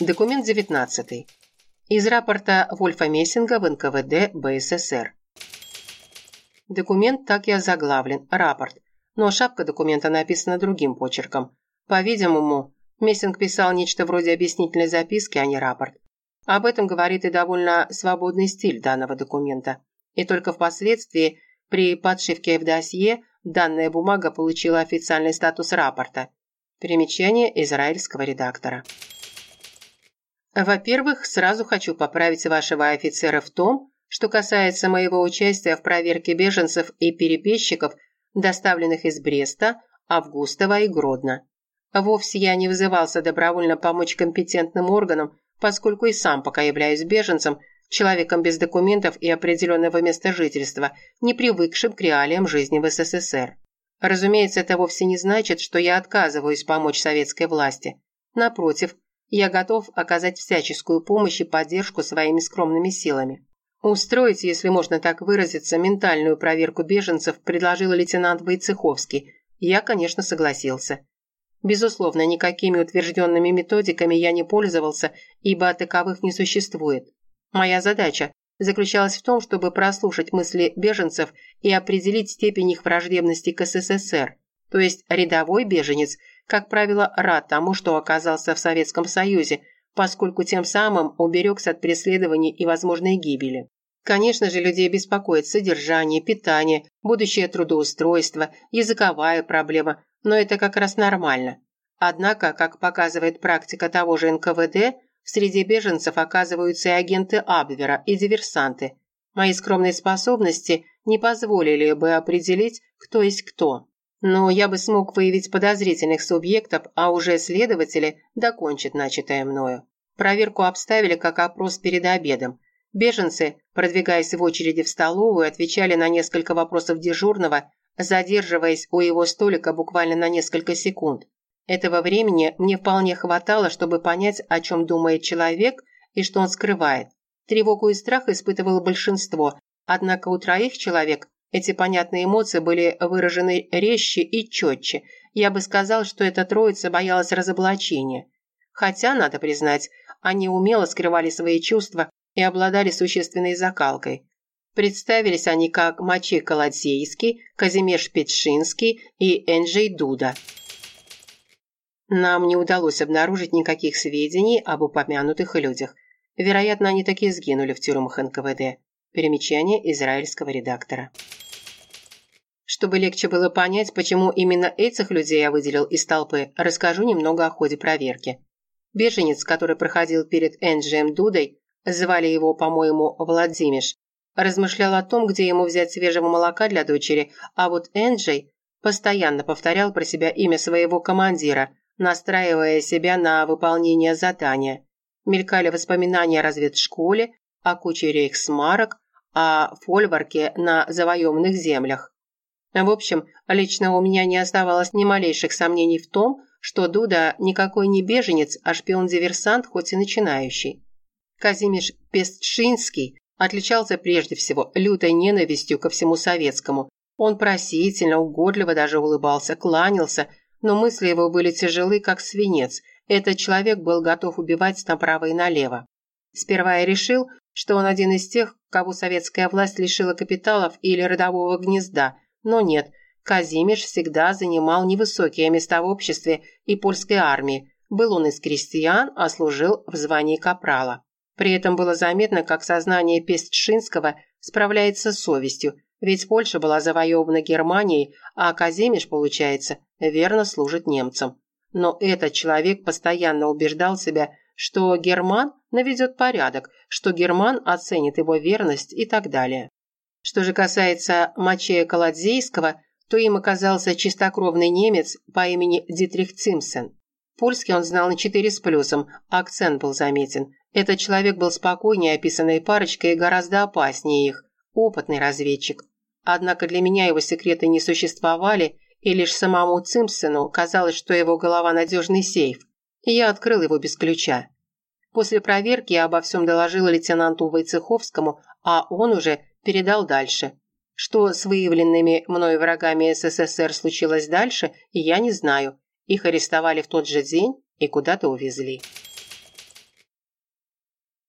Документ 19. Из рапорта Вольфа Мессинга в НКВД БССР. Документ так и озаглавлен «Рапорт», но шапка документа написана другим почерком. По-видимому, Мессинг писал нечто вроде объяснительной записки, а не рапорт. Об этом говорит и довольно свободный стиль данного документа. И только впоследствии, при подшивке в досье, данная бумага получила официальный статус рапорта. Примечание израильского редактора. Во-первых, сразу хочу поправить вашего офицера в том, что касается моего участия в проверке беженцев и перебежчиков, доставленных из Бреста, Августова и Гродно. Вовсе я не вызывался добровольно помочь компетентным органам, поскольку и сам пока являюсь беженцем, человеком без документов и определенного места жительства, не привыкшим к реалиям жизни в СССР. Разумеется, это вовсе не значит, что я отказываюсь помочь советской власти. Напротив, я готов оказать всяческую помощь и поддержку своими скромными силами. Устроить, если можно так выразиться, ментальную проверку беженцев предложил лейтенант Войцеховский. Я, конечно, согласился. Безусловно, никакими утвержденными методиками я не пользовался, ибо таковых не существует. Моя задача заключалась в том, чтобы прослушать мысли беженцев и определить степень их враждебности к СССР. То есть рядовой беженец, как правило, рад тому, что оказался в Советском Союзе, поскольку тем самым уберегся от преследований и возможной гибели. Конечно же, людей беспокоит содержание, питание, будущее трудоустройство, языковая проблема, но это как раз нормально. Однако, как показывает практика того же НКВД, среди беженцев оказываются и агенты Абвера, и диверсанты. Мои скромные способности не позволили бы определить, кто есть кто. Но я бы смог выявить подозрительных субъектов, а уже следователи докончат начатое мною. Проверку обставили как опрос перед обедом. Беженцы, продвигаясь в очереди в столовую, отвечали на несколько вопросов дежурного, задерживаясь у его столика буквально на несколько секунд. Этого времени мне вполне хватало, чтобы понять, о чем думает человек и что он скрывает. Тревогу и страх испытывало большинство, однако у троих человек эти понятные эмоции были выражены резче и четче. Я бы сказал, что эта троица боялась разоблачения. Хотя, надо признать, они умело скрывали свои чувства и обладали существенной закалкой. Представились они как Мачи Колодзейский, Казимеш Петшинский и Энджей Дуда. Нам не удалось обнаружить никаких сведений об упомянутых людях. Вероятно, они таки сгинули в тюрьмах НКВД. Примечание израильского редактора. Чтобы легче было понять, почему именно этих людей я выделил из толпы, расскажу немного о ходе проверки. Беженец, который проходил перед Энджием Дудой, звали его, по-моему, Владимиш, размышлял о том, где ему взять свежего молока для дочери, а вот Энджей постоянно повторял про себя имя своего командира, настраивая себя на выполнение задания. Мелькали воспоминания о разведшколе, о куче рейхсмарок, о фольварке на завоеванных землях. В общем, лично у меня не оставалось ни малейших сомнений в том, что Дуда никакой не беженец, а шпион-диверсант, хоть и начинающий. Казимиш Пестшинский отличался прежде всего лютой ненавистью ко всему советскому. Он просительно, угодливо даже улыбался, кланялся, но мысли его были тяжелы, как свинец. Этот человек был готов убивать направо и налево. Сперва я решил, что он один из тех, кого советская власть лишила капиталов или родового гнезда, но нет, Казимиш всегда занимал невысокие места в обществе и польской армии. Был он из крестьян, а служил в звании капрала. При этом было заметно, как сознание Пестшинского справляется с совестью, ведь Польша была завоевана Германией, а Казимиш, получается, верно служит немцам. Но этот человек постоянно убеждал себя, что Герман наведет порядок, что Герман оценит его верность и так далее. Что же касается Мачея Колодзейского, то им оказался чистокровный немец по имени Дитрих Цимсен. Польский он знал на четыре с плюсом, акцент был заметен. Этот человек был спокойнее описанной парочкой и гораздо опаснее их, опытный разведчик. Однако для меня его секреты не существовали, и лишь самому Цимпсону казалось, что его голова надежный сейф. И я открыл его без ключа. После проверки я обо всем доложила лейтенанту Войцеховскому, а он уже передал дальше. Что с выявленными мной врагами СССР случилось дальше, я не знаю. Их арестовали в тот же день и куда-то увезли.